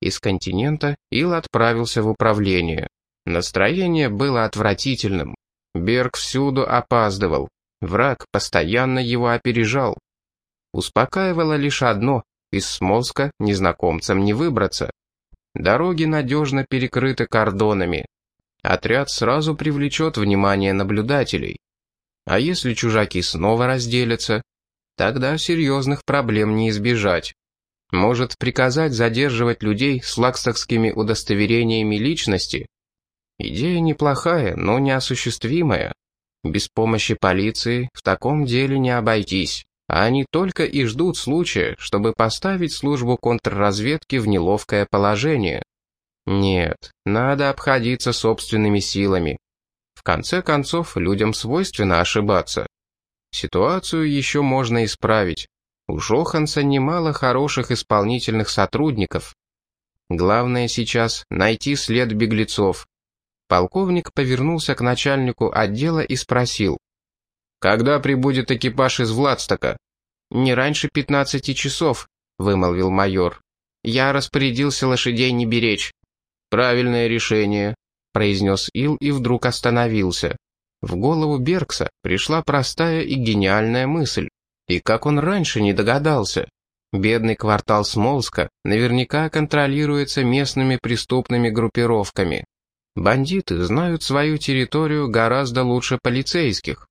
Из континента Ил отправился в управление. Настроение было отвратительным. Берг всюду опаздывал. Враг постоянно его опережал. Успокаивало лишь одно — из Смолска незнакомцам не выбраться. Дороги надежно перекрыты кордонами. Отряд сразу привлечет внимание наблюдателей. А если чужаки снова разделятся, тогда серьезных проблем не избежать. Может приказать задерживать людей с лакстокскими удостоверениями личности? Идея неплохая, но неосуществимая. Без помощи полиции в таком деле не обойтись. А они только и ждут случая, чтобы поставить службу контрразведки в неловкое положение. Нет, надо обходиться собственными силами. В конце концов, людям свойственно ошибаться. Ситуацию еще можно исправить. У Жоханса немало хороших исполнительных сотрудников. Главное сейчас найти след беглецов. Полковник повернулся к начальнику отдела и спросил. «Когда прибудет экипаж из Владстока?» «Не раньше пятнадцати часов», — вымолвил майор. «Я распорядился лошадей не беречь». «Правильное решение», — произнес Ил и вдруг остановился. В голову Беркса пришла простая и гениальная мысль. И как он раньше не догадался? Бедный квартал Смолска наверняка контролируется местными преступными группировками. Бандиты знают свою территорию гораздо лучше полицейских.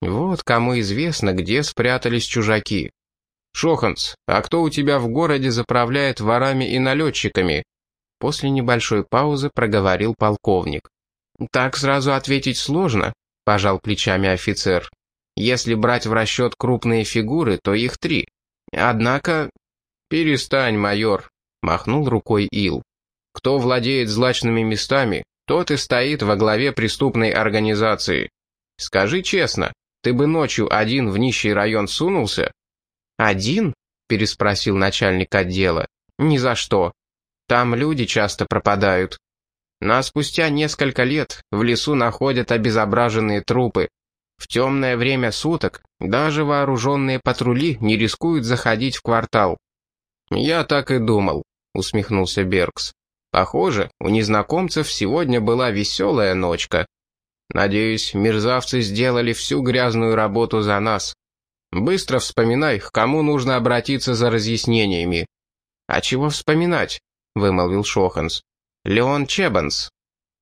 Вот кому известно, где спрятались чужаки. «Шоханс, а кто у тебя в городе заправляет ворами и налетчиками?» После небольшой паузы проговорил полковник. «Так сразу ответить сложно», — пожал плечами офицер. Если брать в расчет крупные фигуры, то их три. Однако... «Перестань, майор», — махнул рукой Ил. «Кто владеет злачными местами, тот и стоит во главе преступной организации. Скажи честно, ты бы ночью один в нищий район сунулся?» «Один?» — переспросил начальник отдела. «Ни за что. Там люди часто пропадают. А спустя несколько лет в лесу находят обезображенные трупы. В темное время суток даже вооруженные патрули не рискуют заходить в квартал. «Я так и думал», — усмехнулся Беркс. «Похоже, у незнакомцев сегодня была веселая ночка. Надеюсь, мерзавцы сделали всю грязную работу за нас. Быстро вспоминай, к кому нужно обратиться за разъяснениями». «А чего вспоминать?» — вымолвил Шоханс. «Леон Чебанс.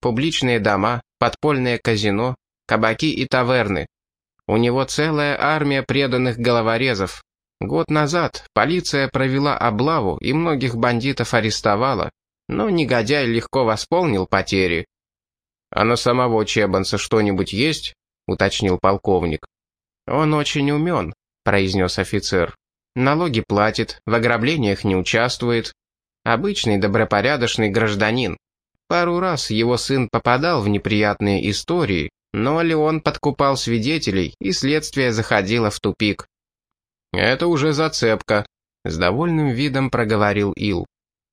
Публичные дома, подпольное казино, кабаки и таверны. У него целая армия преданных головорезов. Год назад полиция провела облаву и многих бандитов арестовала, но негодяй легко восполнил потери. «А на самого Чебанса что-нибудь есть?» — уточнил полковник. «Он очень умен», — произнес офицер. «Налоги платит, в ограблениях не участвует. Обычный добропорядочный гражданин. Пару раз его сын попадал в неприятные истории, но Леон подкупал свидетелей, и следствие заходило в тупик. «Это уже зацепка», — с довольным видом проговорил Ил.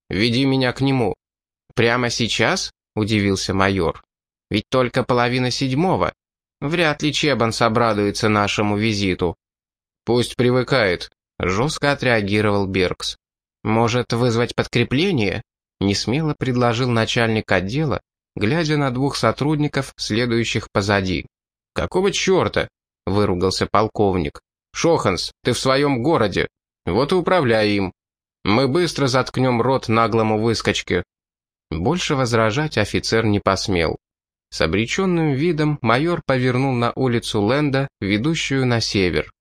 «Веди меня к нему». «Прямо сейчас?» — удивился майор. «Ведь только половина седьмого. Вряд ли Чебанс обрадуется нашему визиту». «Пусть привыкает», — жестко отреагировал Беркс. «Может, вызвать подкрепление?» — несмело предложил начальник отдела, глядя на двух сотрудников, следующих позади. «Какого черта?» — выругался полковник. «Шоханс, ты в своем городе. Вот и управляй им. Мы быстро заткнем рот наглому выскочке». Больше возражать офицер не посмел. С обреченным видом майор повернул на улицу Ленда, ведущую на север.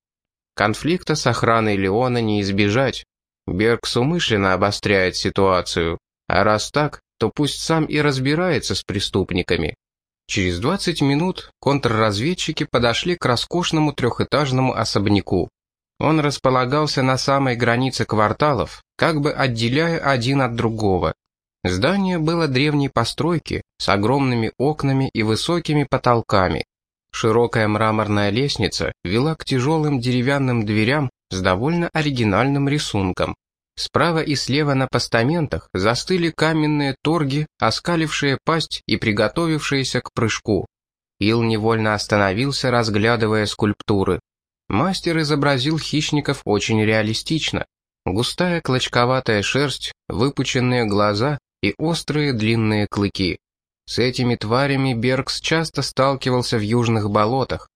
Конфликта с охраной Леона не избежать. Беркс умышленно обостряет ситуацию. А раз так, то пусть сам и разбирается с преступниками. Через 20 минут контрразведчики подошли к роскошному трехэтажному особняку. Он располагался на самой границе кварталов, как бы отделяя один от другого. Здание было древней постройки, с огромными окнами и высокими потолками. Широкая мраморная лестница вела к тяжелым деревянным дверям с довольно оригинальным рисунком. Справа и слева на постаментах застыли каменные торги, оскалившие пасть и приготовившиеся к прыжку. Ил невольно остановился, разглядывая скульптуры. Мастер изобразил хищников очень реалистично. Густая клочковатая шерсть, выпученные глаза и острые длинные клыки. С этими тварями Беркс часто сталкивался в южных болотах.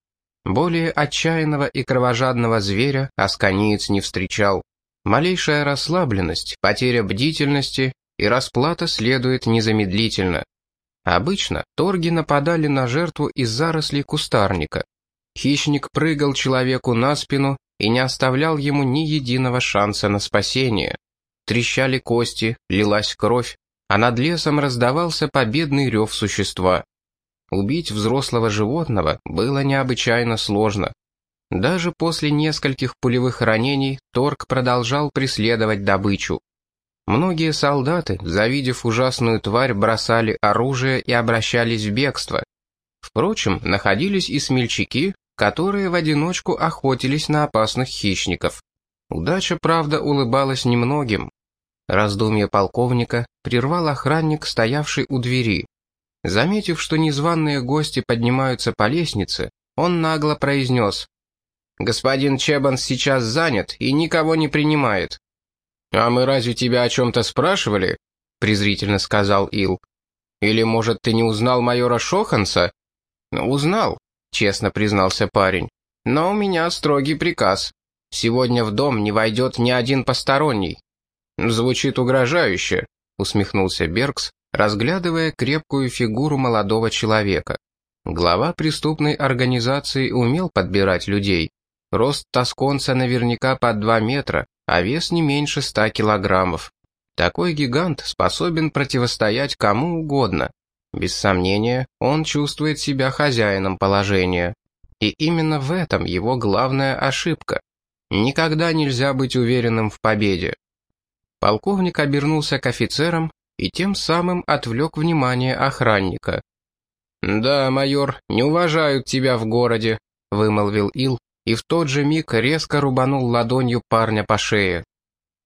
Более отчаянного и кровожадного зверя Асканиец не встречал. Малейшая расслабленность, потеря бдительности и расплата следует незамедлительно. Обычно торги нападали на жертву из зарослей кустарника. Хищник прыгал человеку на спину и не оставлял ему ни единого шанса на спасение. Трещали кости, лилась кровь, а над лесом раздавался победный рев существа. Убить взрослого животного было необычайно сложно. Даже после нескольких пулевых ранений Торг продолжал преследовать добычу. Многие солдаты, завидев ужасную тварь, бросали оружие и обращались в бегство. Впрочем, находились и смельчаки, которые в одиночку охотились на опасных хищников. Удача, правда, улыбалась немногим. Раздумье полковника прервал охранник, стоявший у двери. Заметив, что незваные гости поднимаются по лестнице, он нагло произнес Господин Чебан сейчас занят и никого не принимает». «А мы разве тебя о чем-то спрашивали?» — презрительно сказал Ил. «Или, может, ты не узнал майора Шоханса?» «Узнал», — честно признался парень. «Но у меня строгий приказ. Сегодня в дом не войдет ни один посторонний». «Звучит угрожающе», — усмехнулся Беркс, разглядывая крепкую фигуру молодого человека. Глава преступной организации умел подбирать людей. Рост тосконца наверняка под 2 метра, а вес не меньше 100 килограммов. Такой гигант способен противостоять кому угодно. Без сомнения, он чувствует себя хозяином положения. И именно в этом его главная ошибка. Никогда нельзя быть уверенным в победе. Полковник обернулся к офицерам и тем самым отвлек внимание охранника. «Да, майор, не уважают тебя в городе», — вымолвил Ил, и в тот же миг резко рубанул ладонью парня по шее.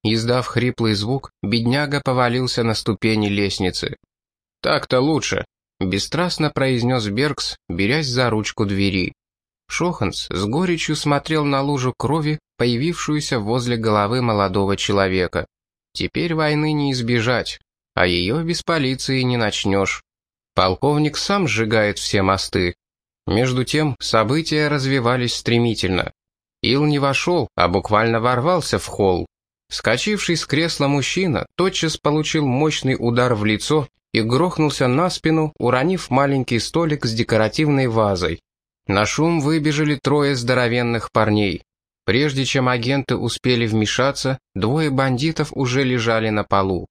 Издав хриплый звук, бедняга повалился на ступени лестницы. «Так-то лучше», — бесстрастно произнес Беркс, берясь за ручку двери. Шоханс с горечью смотрел на лужу крови, появившуюся возле головы молодого человека. Теперь войны не избежать, а ее без полиции не начнешь. Полковник сам сжигает все мосты, между тем, события развивались стремительно. Ил не вошел, а буквально ворвался в холл. Скочивший с кресла мужчина тотчас получил мощный удар в лицо и грохнулся на спину, уронив маленький столик с декоративной вазой. На шум выбежали трое здоровенных парней. Прежде чем агенты успели вмешаться, двое бандитов уже лежали на полу.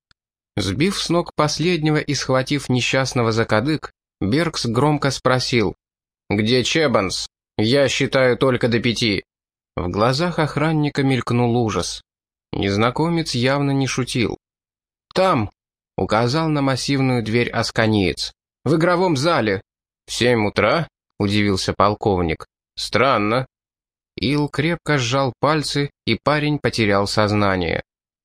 Сбив с ног последнего и схватив несчастного за кадык, Беркс громко спросил, «Где Чебанс? Я считаю только до пяти». В глазах охранника мелькнул ужас. Незнакомец явно не шутил. «Там!» — указал на массивную дверь Асканиец. «В игровом зале». «В семь утра?» — удивился полковник. «Странно». Ил крепко сжал пальцы, и парень потерял сознание.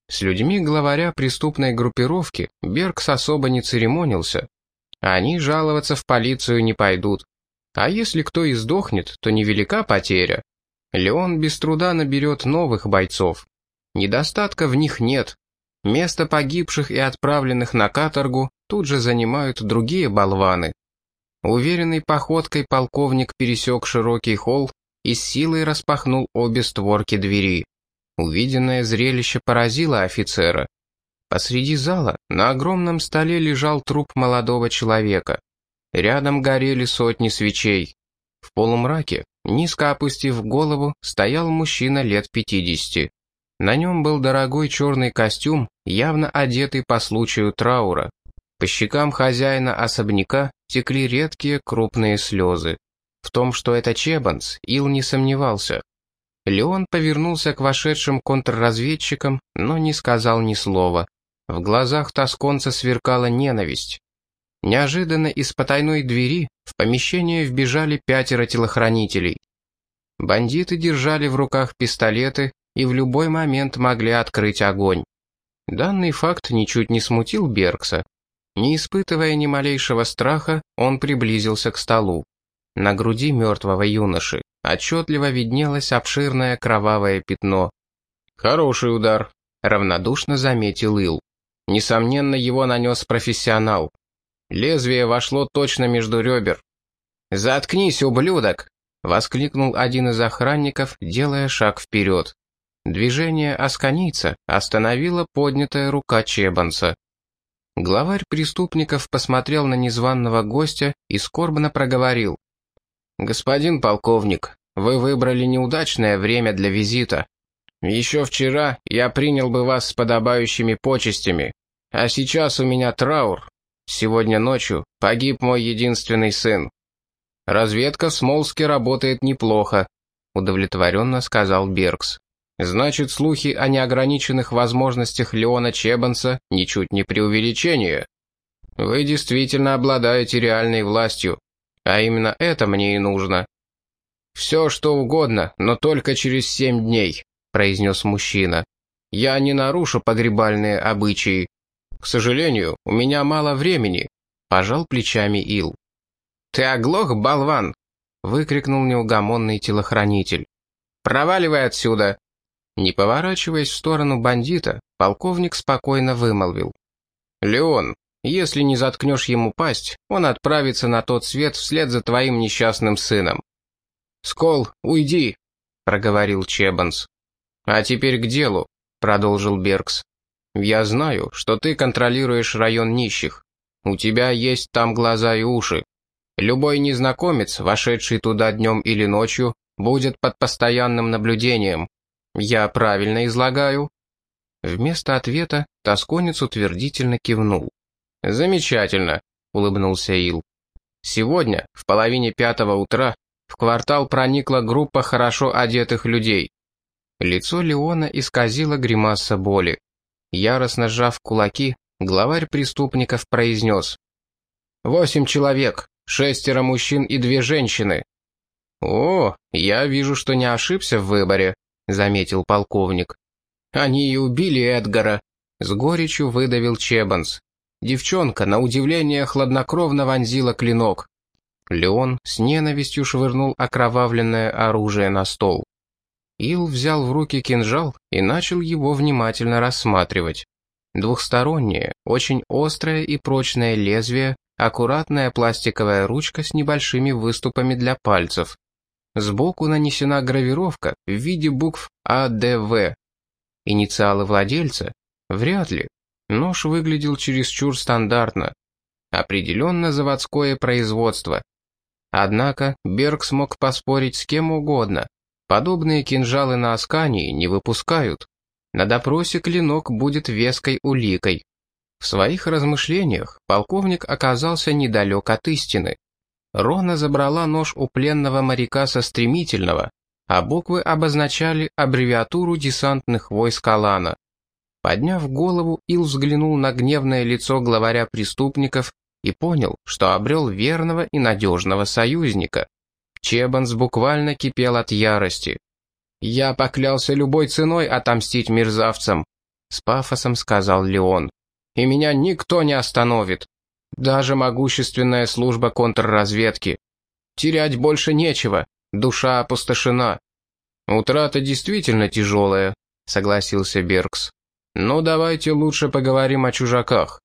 С людьми главаря преступной группировки Беркс особо не церемонился. Они жаловаться в полицию не пойдут. А если кто и сдохнет, то невелика потеря. Леон без труда наберет новых бойцов. Недостатка в них нет. Место погибших и отправленных на каторгу тут же занимают другие болваны. Уверенной походкой полковник пересек широкий холл и с силой распахнул обе створки двери. Увиденное зрелище поразило офицера. Посреди зала на огромном столе лежал труп молодого человека. Рядом горели сотни свечей. В полумраке, низко опустив голову, стоял мужчина лет пятидесяти. На нем был дорогой черный костюм, явно одетый по случаю траура. По щекам хозяина особняка текли редкие крупные слезы. В том, что это Чебанс, Ил не сомневался. Леон повернулся к вошедшим контрразведчикам, но не сказал ни слова. В глазах тосконца сверкала ненависть. Неожиданно из потайной двери в помещение вбежали пятеро телохранителей. Бандиты держали в руках пистолеты и в любой момент могли открыть огонь. Данный факт ничуть не смутил Беркса. Не испытывая ни малейшего страха, он приблизился к столу. На груди мертвого юноши отчетливо виднелось обширное кровавое пятно. «Хороший удар», — равнодушно заметил Ил. Несомненно, его нанес профессионал. Лезвие вошло точно между ребер. «Заткнись, ублюдок!» — воскликнул один из охранников, делая шаг вперед. Движение асканийца остановила поднятая рука Чебанса. Главарь преступников посмотрел на незваного гостя и скорбно проговорил. «Господин полковник, вы выбрали неудачное время для визита. Еще вчера я принял бы вас с подобающими почестями, а сейчас у меня траур. Сегодня ночью погиб мой единственный сын. Разведка в Смолске работает неплохо», — удовлетворенно сказал Беркс. Значит, слухи о неограниченных возможностях Леона Чебанса ничуть не преувеличение. Вы действительно обладаете реальной властью, а именно это мне и нужно. Все, что угодно, но только через семь дней, произнес мужчина. Я не нарушу погребальные обычаи. К сожалению, у меня мало времени, пожал плечами Ил. Ты оглох, болван, выкрикнул неугомонный телохранитель. Проваливай отсюда. Не поворачиваясь в сторону бандита, полковник спокойно вымолвил. «Леон, если не заткнешь ему пасть, он отправится на тот свет вслед за твоим несчастным сыном». «Скол, уйди!» — проговорил Чебанс. «А теперь к делу», — продолжил Беркс. «Я знаю, что ты контролируешь район нищих. У тебя есть там глаза и уши. Любой незнакомец, вошедший туда днем или ночью, будет под постоянным наблюдением. «Я правильно излагаю?» Вместо ответа тосконец утвердительно кивнул. «Замечательно», — улыбнулся Ил. «Сегодня, в половине пятого утра, в квартал проникла группа хорошо одетых людей. Лицо Леона исказило гримаса боли. Яростно сжав кулаки, главарь преступников произнес. «Восемь человек, шестеро мужчин и две женщины». «О, я вижу, что не ошибся в выборе», — заметил полковник. «Они и убили Эдгара», — с горечью выдавил Чебанс. Девчонка, на удивление, хладнокровно вонзила клинок. Леон с ненавистью швырнул окровавленное оружие на стол. Ил взял в руки кинжал и начал его внимательно рассматривать. Двухстороннее, очень острое и прочное лезвие, аккуратная пластиковая ручка с небольшими выступами для пальцев. Сбоку нанесена гравировка в виде букв АДВ. Инициалы владельца? Вряд ли. Нож выглядел чересчур стандартно. Определенно заводское производство. Однако Берг смог поспорить с кем угодно. Подобные кинжалы на Аскании не выпускают. На допросе клинок будет веской уликой. В своих размышлениях полковник оказался недалек от истины. Рона забрала нож у пленного моряка со стремительного, а буквы обозначали аббревиатуру десантных войск Алана. Подняв голову, Ил взглянул на гневное лицо главаря преступников и понял, что обрел верного и надежного союзника. Чебанс буквально кипел от ярости. «Я поклялся любой ценой отомстить мерзавцам», — с пафосом сказал Леон. «И меня никто не остановит». Даже могущественная служба контрразведки. Терять больше нечего, душа опустошена. Утрата действительно тяжелая, согласился Беркс. Но давайте лучше поговорим о чужаках.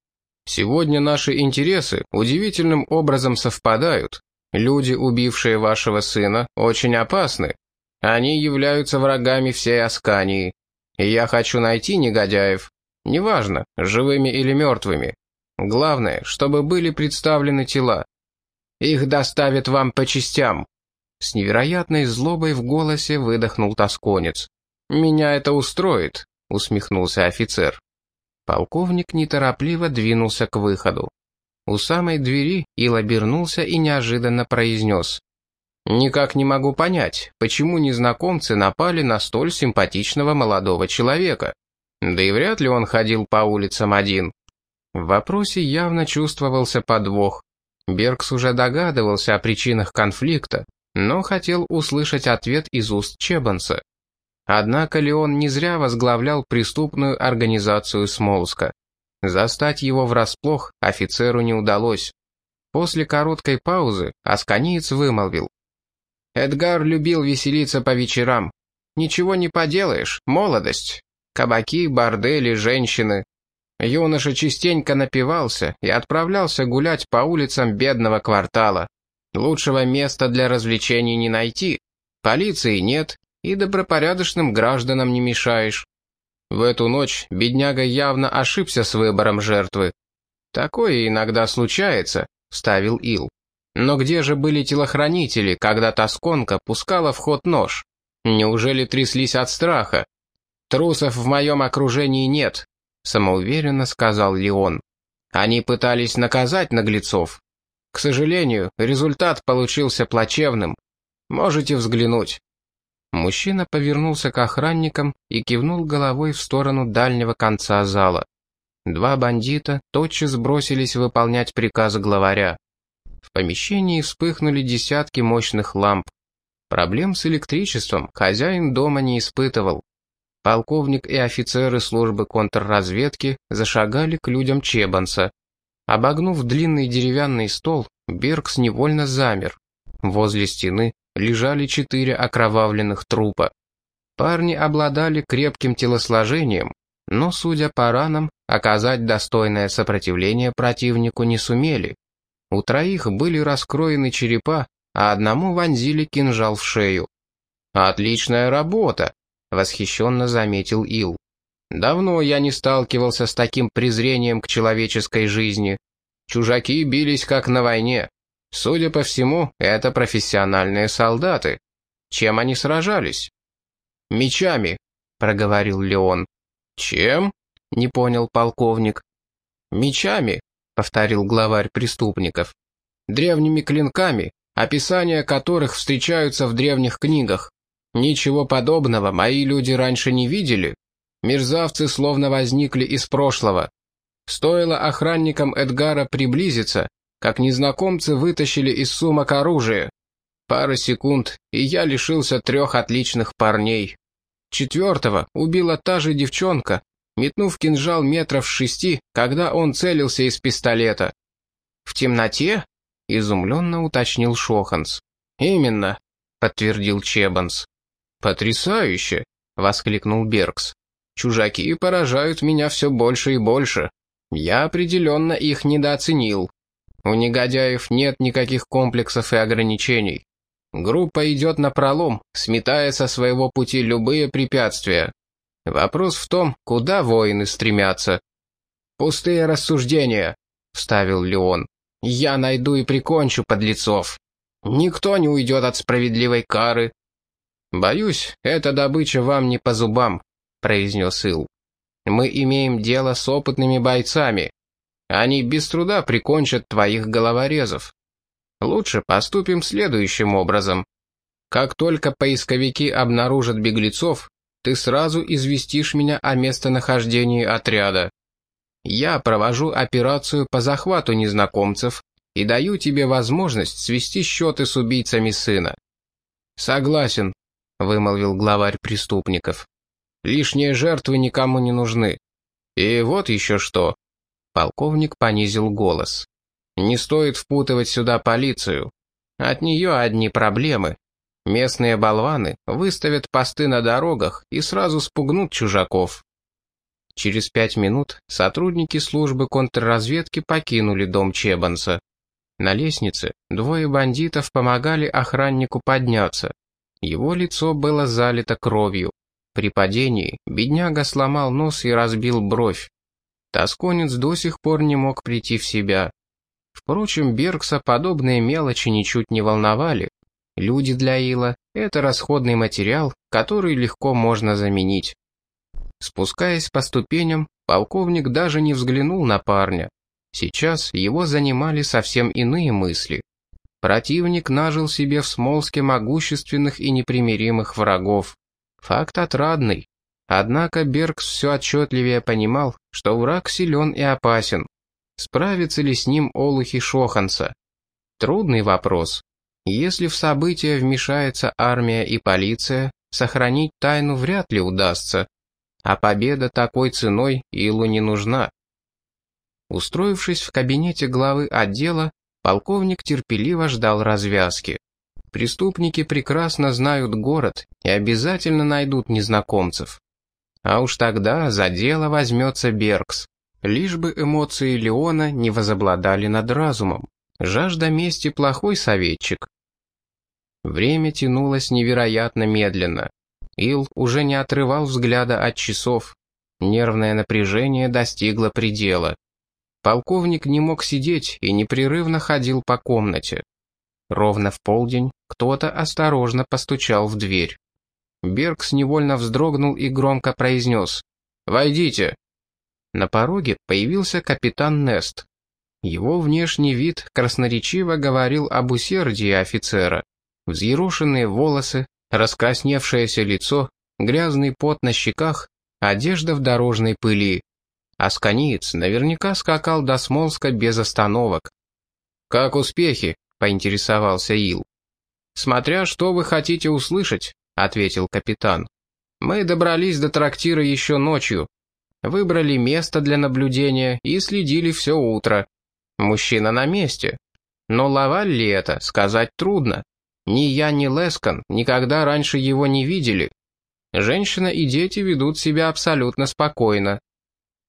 Сегодня наши интересы удивительным образом совпадают. Люди, убившие вашего сына, очень опасны. Они являются врагами всей Аскании. И я хочу найти негодяев. Неважно, живыми или мертвыми. Главное, чтобы были представлены тела. Их доставят вам по частям». С невероятной злобой в голосе выдохнул тосконец. «Меня это устроит», — усмехнулся офицер. Полковник неторопливо двинулся к выходу. У самой двери Ил обернулся и неожиданно произнес. «Никак не могу понять, почему незнакомцы напали на столь симпатичного молодого человека. Да и вряд ли он ходил по улицам один. В вопросе явно чувствовался подвох. Беркс уже догадывался о причинах конфликта, но хотел услышать ответ из уст Чебанса. Однако Леон не зря возглавлял преступную организацию Смолска. Застать его врасплох офицеру не удалось. После короткой паузы Асканиец вымолвил. «Эдгар любил веселиться по вечерам. Ничего не поделаешь, молодость. Кабаки, бордели, женщины. Юноша частенько напивался и отправлялся гулять по улицам бедного квартала. Лучшего места для развлечений не найти. Полиции нет, и добропорядочным гражданам не мешаешь. В эту ночь бедняга явно ошибся с выбором жертвы. «Такое иногда случается», — вставил Ил. «Но где же были телохранители, когда Тосконка пускала в ход нож? Неужели тряслись от страха? Трусов в моем окружении нет», — самоуверенно сказал Леон. «Они пытались наказать наглецов. К сожалению, результат получился плачевным. Можете взглянуть». Мужчина повернулся к охранникам и кивнул головой в сторону дальнего конца зала. Два бандита тотчас бросились выполнять приказы главаря. В помещении вспыхнули десятки мощных ламп. Проблем с электричеством хозяин дома не испытывал. Полковник и офицеры службы контрразведки зашагали к людям Чебанса. Обогнув длинный деревянный стол, Беркс невольно замер. Возле стены лежали четыре окровавленных трупа. Парни обладали крепким телосложением, но, судя по ранам, оказать достойное сопротивление противнику не сумели. У троих были раскроены черепа, а одному вонзили кинжал в шею. «Отличная работа!» — восхищенно заметил Ил. «Давно я не сталкивался с таким презрением к человеческой жизни. Чужаки бились как на войне. Судя по всему, это профессиональные солдаты. Чем они сражались? Мечами, проговорил Леон. Чем? Не понял полковник. Мечами, повторил главарь преступников. Древними клинками, описания которых встречаются в древних книгах. Ничего подобного мои люди раньше не видели. Мерзавцы словно возникли из прошлого. Стоило охранникам Эдгара приблизиться, как незнакомцы вытащили из сумок оружие. Пара секунд, и я лишился трех отличных парней. Четвертого убила та же девчонка, метнув кинжал метров шести, когда он целился из пистолета. «В темноте?» — изумленно уточнил Шоханс. «Именно», — подтвердил Чебанс. «Потрясающе!» — воскликнул Беркс. «Чужаки поражают меня все больше и больше. Я определенно их недооценил». У негодяев нет никаких комплексов и ограничений. Группа идет на пролом, сметая со своего пути любые препятствия. Вопрос в том, куда воины стремятся. «Пустые рассуждения», — вставил Леон. «Я найду и прикончу подлецов. Никто не уйдет от справедливой кары». «Боюсь, эта добыча вам не по зубам», — произнес Ил. «Мы имеем дело с опытными бойцами, они без труда прикончат твоих головорезов. Лучше поступим следующим образом. Как только поисковики обнаружат беглецов, ты сразу известишь меня о местонахождении отряда. Я провожу операцию по захвату незнакомцев и даю тебе возможность свести счеты с убийцами сына». «Согласен», — вымолвил главарь преступников. «Лишние жертвы никому не нужны. И вот еще что. Полковник понизил голос. «Не стоит впутывать сюда полицию. От нее одни проблемы. Местные болваны выставят посты на дорогах и сразу спугнут чужаков». Через пять минут сотрудники службы контрразведки покинули дом Чебанса. На лестнице двое бандитов помогали охраннику подняться. Его лицо было залито кровью. При падении бедняга сломал нос и разбил бровь. Тосконец до сих пор не мог прийти в себя. Впрочем, Бергса подобные мелочи ничуть не волновали. Люди для Ила — это расходный материал, который легко можно заменить. Спускаясь по ступеням, полковник даже не взглянул на парня. Сейчас его занимали совсем иные мысли. Противник нажил себе в Смолске могущественных и непримиримых врагов. Факт отрадный. Однако Беркс все отчетливее понимал, что враг силен и опасен. Справится ли с ним олухи Шоханса? Трудный вопрос. Если в события вмешается армия и полиция, сохранить тайну вряд ли удастся. А победа такой ценой Илу не нужна. Устроившись в кабинете главы отдела, полковник терпеливо ждал развязки. Преступники прекрасно знают город и обязательно найдут незнакомцев. А уж тогда за дело возьмется Беркс. Лишь бы эмоции Леона не возобладали над разумом. Жажда мести плохой советчик. Время тянулось невероятно медленно. Ил уже не отрывал взгляда от часов. Нервное напряжение достигло предела. Полковник не мог сидеть и непрерывно ходил по комнате. Ровно в полдень кто-то осторожно постучал в дверь. Беркс невольно вздрогнул и громко произнес «Войдите». На пороге появился капитан Нест. Его внешний вид красноречиво говорил об усердии офицера. Взъерошенные волосы, раскрасневшееся лицо, грязный пот на щеках, одежда в дорожной пыли. Асканиец наверняка скакал до Смолска без остановок. «Как успехи?» — поинтересовался Ил. «Смотря что вы хотите услышать», — ответил капитан. «Мы добрались до трактира еще ночью. Выбрали место для наблюдения и следили все утро. Мужчина на месте. Но лаваль ли это, сказать трудно. Ни я, ни Лескан никогда раньше его не видели. Женщина и дети ведут себя абсолютно спокойно.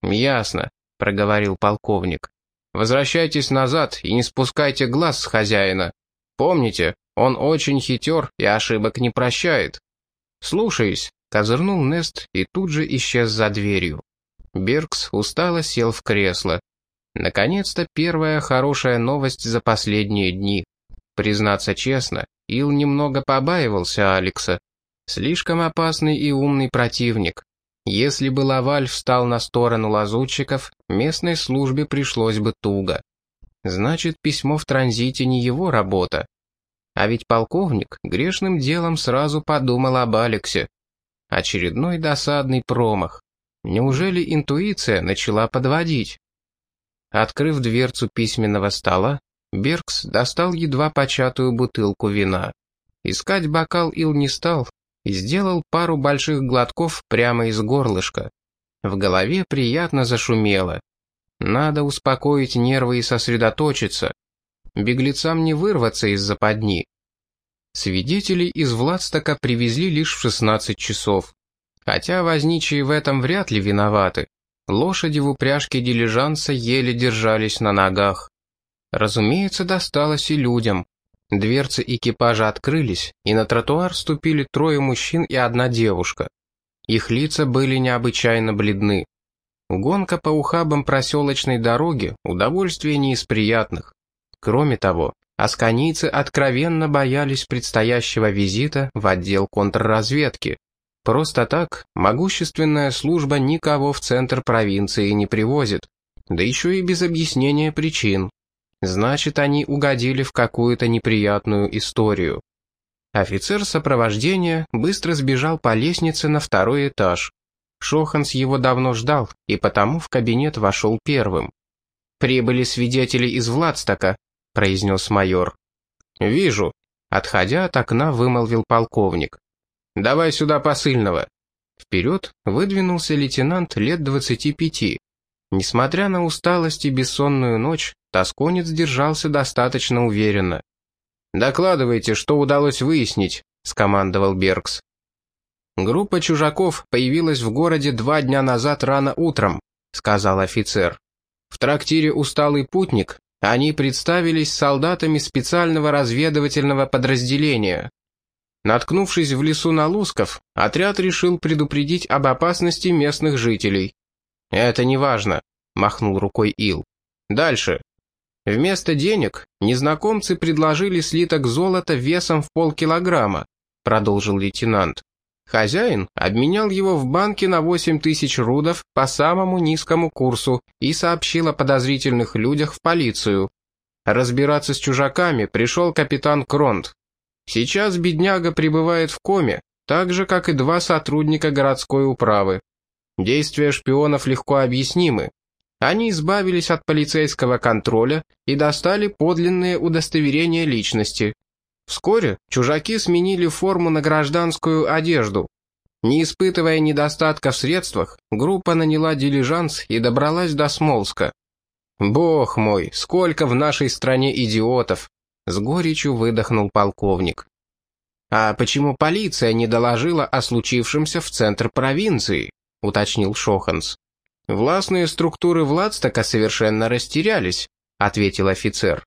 «Ясно», — проговорил полковник. «Возвращайтесь назад и не спускайте глаз с хозяина. Помните, он очень хитер и ошибок не прощает». «Слушаюсь», — козырнул Нест и тут же исчез за дверью. Беркс устало сел в кресло. Наконец-то первая хорошая новость за последние дни. Признаться честно, Ил немного побаивался Алекса. Слишком опасный и умный противник. Если бы Лаваль встал на сторону лазутчиков, местной службе пришлось бы туго. Значит, письмо в транзите не его работа. А ведь полковник грешным делом сразу подумал об Алексе. Очередной досадный промах. Неужели интуиция начала подводить? Открыв дверцу письменного стола, Беркс достал едва початую бутылку вина. Искать бокал Ил не стал, и сделал пару больших глотков прямо из горлышка. В голове приятно зашумело. Надо успокоить нервы и сосредоточиться. Беглецам не вырваться из западни. Свидетелей из Владстока привезли лишь в 16 часов. Хотя возничие в этом вряд ли виноваты. Лошади в упряжке дилижанса еле держались на ногах. Разумеется, досталось и людям. Дверцы экипажа открылись, и на тротуар ступили трое мужчин и одна девушка. Их лица были необычайно бледны. Гонка по ухабам проселочной дороги – удовольствие не из приятных. Кроме того, асканийцы откровенно боялись предстоящего визита в отдел контрразведки. Просто так могущественная служба никого в центр провинции не привозит, да еще и без объяснения причин. Значит, они угодили в какую-то неприятную историю. Офицер сопровождения быстро сбежал по лестнице на второй этаж. Шоханс его давно ждал, и потому в кабинет вошел первым. «Прибыли свидетели из Владстока», — произнес майор. «Вижу», — отходя от окна, вымолвил полковник. «Давай сюда посыльного». Вперед выдвинулся лейтенант лет двадцати пяти. Несмотря на усталость и бессонную ночь, Тосконец держался достаточно уверенно. «Докладывайте, что удалось выяснить», — скомандовал Беркс. «Группа чужаков появилась в городе два дня назад рано утром», — сказал офицер. «В трактире «Усталый путник» они представились солдатами специального разведывательного подразделения. Наткнувшись в лесу на лусков, отряд решил предупредить об опасности местных жителей. «Это не важно», — махнул рукой Ил. «Дальше. Вместо денег незнакомцы предложили слиток золота весом в полкилограмма, продолжил лейтенант. Хозяин обменял его в банке на 8 тысяч рудов по самому низкому курсу и сообщил о подозрительных людях в полицию. Разбираться с чужаками пришел капитан Кронт. Сейчас бедняга пребывает в коме, так же, как и два сотрудника городской управы. Действия шпионов легко объяснимы. Они избавились от полицейского контроля и достали подлинные удостоверения личности. Вскоре чужаки сменили форму на гражданскую одежду. Не испытывая недостатка в средствах, группа наняла дилижанс и добралась до Смолска. «Бог мой, сколько в нашей стране идиотов!» — с горечью выдохнул полковник. «А почему полиция не доложила о случившемся в центр провинции?» — уточнил Шоханс. «Властные структуры Владстока совершенно растерялись», — ответил офицер.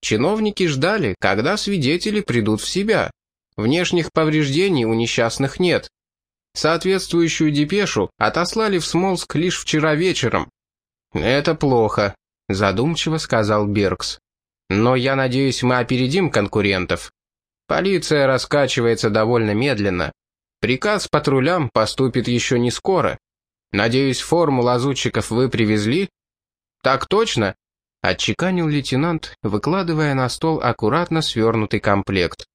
«Чиновники ждали, когда свидетели придут в себя. Внешних повреждений у несчастных нет. Соответствующую депешу отослали в Смолск лишь вчера вечером». «Это плохо», — задумчиво сказал Беркс. «Но я надеюсь, мы опередим конкурентов. Полиция раскачивается довольно медленно. Приказ патрулям поступит еще не скоро. Надеюсь, форму лазутчиков вы привезли?» «Так точно», — отчеканил лейтенант, выкладывая на стол аккуратно свернутый комплект.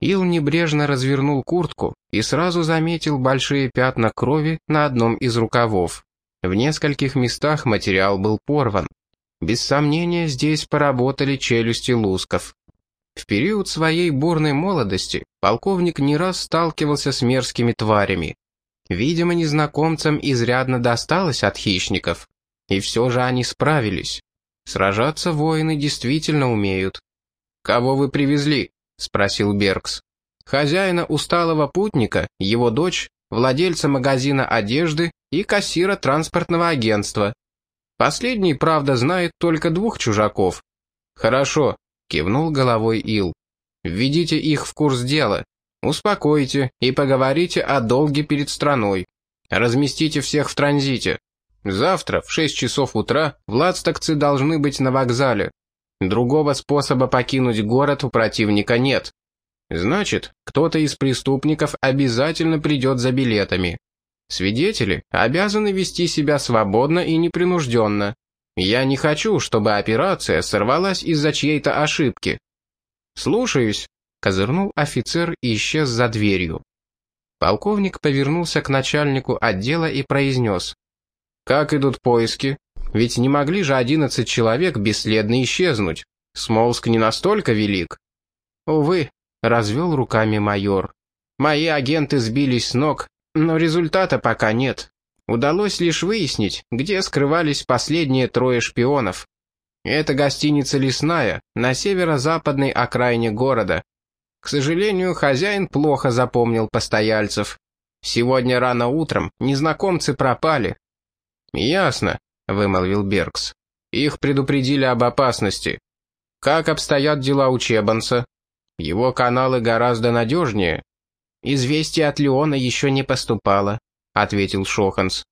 Ил небрежно развернул куртку и сразу заметил большие пятна крови на одном из рукавов. В нескольких местах материал был порван. Без сомнения, здесь поработали челюсти лусков. В период своей бурной молодости полковник не раз сталкивался с мерзкими тварями. Видимо, незнакомцам изрядно досталось от хищников. И все же они справились. Сражаться воины действительно умеют. «Кого вы привезли?» — спросил Беркс. «Хозяина усталого путника, его дочь, владельца магазина одежды и кассира транспортного агентства. Последний, правда, знает только двух чужаков. Хорошо, кивнул головой Ил. Введите их в курс дела. Успокойте и поговорите о долге перед страной. Разместите всех в транзите. Завтра в 6 часов утра владстокцы должны быть на вокзале. Другого способа покинуть город у противника нет. Значит, кто-то из преступников обязательно придет за билетами. Свидетели обязаны вести себя свободно и непринужденно. Я не хочу, чтобы операция сорвалась из-за чьей-то ошибки. Слушаюсь, козырнул офицер и исчез за дверью. Полковник повернулся к начальнику отдела и произнес. «Как идут поиски? Ведь не могли же одиннадцать человек бесследно исчезнуть. Смолск не настолько велик». «Увы», — развел руками майор. «Мои агенты сбились с ног, но результата пока нет. Удалось лишь выяснить, где скрывались последние трое шпионов. Это гостиница «Лесная» на северо-западной окраине города. К сожалению, хозяин плохо запомнил постояльцев. Сегодня рано утром незнакомцы пропали. «Ясно», — вымолвил Беркс. «Их предупредили об опасности. Как обстоят дела у Чебанса? Его каналы гораздо надежнее». «Известие от Леона еще не поступало», ответил Шоханс.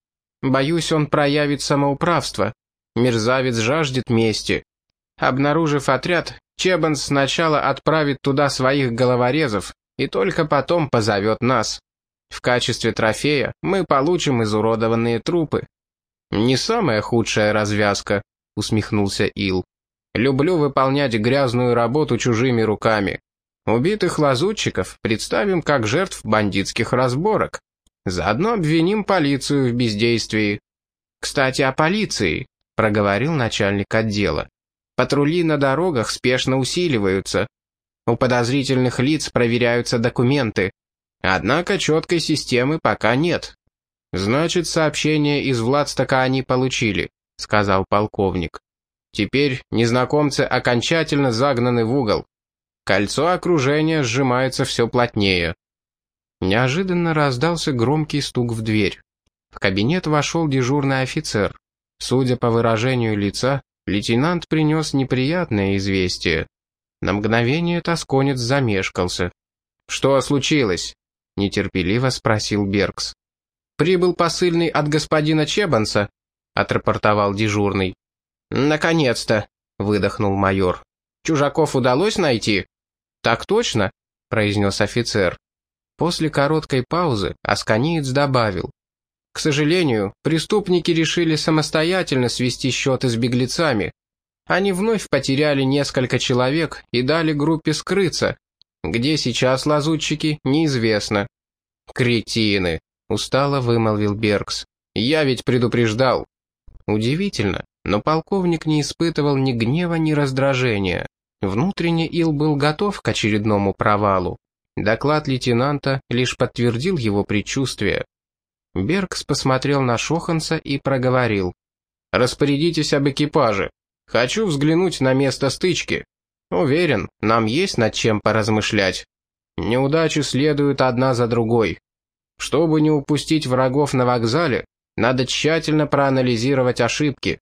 «Боюсь, он проявит самоуправство. Мерзавец жаждет мести. Обнаружив отряд, Чебанс сначала отправит туда своих головорезов и только потом позовет нас. В качестве трофея мы получим изуродованные трупы». «Не самая худшая развязка», — усмехнулся Ил. «Люблю выполнять грязную работу чужими руками. Убитых лазутчиков представим как жертв бандитских разборок. Заодно обвиним полицию в бездействии. Кстати, о полиции, проговорил начальник отдела. Патрули на дорогах спешно усиливаются. У подозрительных лиц проверяются документы. Однако четкой системы пока нет. Значит, сообщение из Владстока они получили, сказал полковник. Теперь незнакомцы окончательно загнаны в угол. Кольцо окружения сжимается все плотнее. Неожиданно раздался громкий стук в дверь. В кабинет вошел дежурный офицер. Судя по выражению лица, лейтенант принес неприятное известие. На мгновение тосконец замешкался. «Что случилось?» — нетерпеливо спросил Беркс. «Прибыл посыльный от господина Чебанса», — отрапортовал дежурный. «Наконец-то!» — выдохнул майор. «Чужаков удалось найти?» «Так точно», — произнес офицер. После короткой паузы Асканиец добавил. К сожалению, преступники решили самостоятельно свести счеты с беглецами. Они вновь потеряли несколько человек и дали группе скрыться. Где сейчас лазутчики, неизвестно. «Кретины!» — устало вымолвил Беркс. «Я ведь предупреждал». Удивительно, но полковник не испытывал ни гнева, ни раздражения. Внутренне Ил был готов к очередному провалу. Доклад лейтенанта лишь подтвердил его предчувствие. Беркс посмотрел на Шоханса и проговорил. «Распорядитесь об экипаже. Хочу взглянуть на место стычки. Уверен, нам есть над чем поразмышлять. Неудачи следуют одна за другой. Чтобы не упустить врагов на вокзале, Надо тщательно проанализировать ошибки.